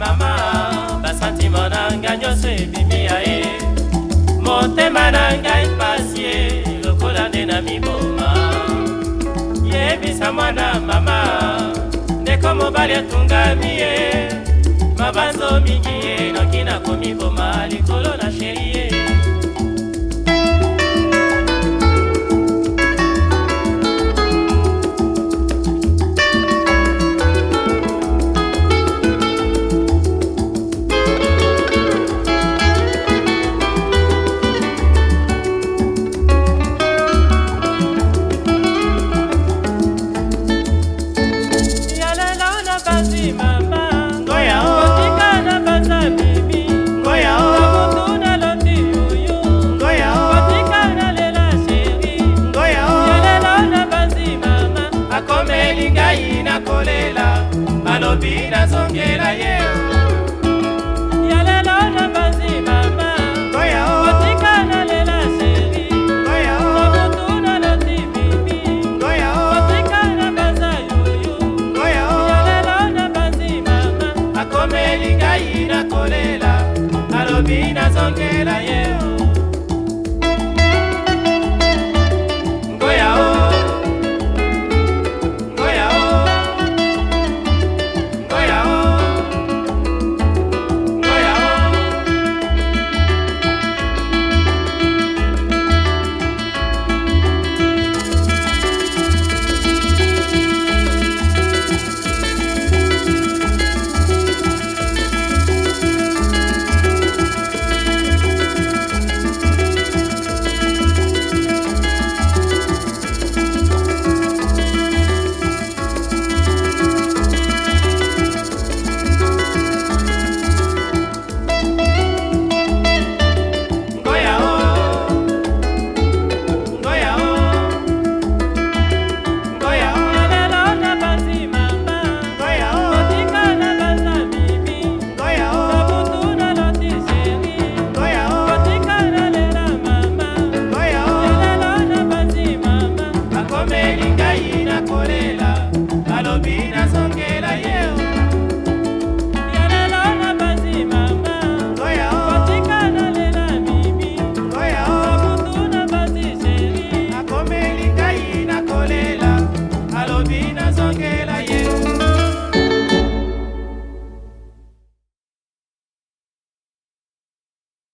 mama basantima na ngai nyonso ebimi ya ye motema na ngai pasi ye lokola nde na miboma yebisa mwana mama ndeko mobali atungami ye mabanzo mingi ye noki nakomiboma likolo pasi mama otika na banza bibi babutu naloti yoyo otika nalela sheri yelelo na pasi mama akomeli ngai nakolela malobi nazongela ye ngai nakolela alobi nazongela yeo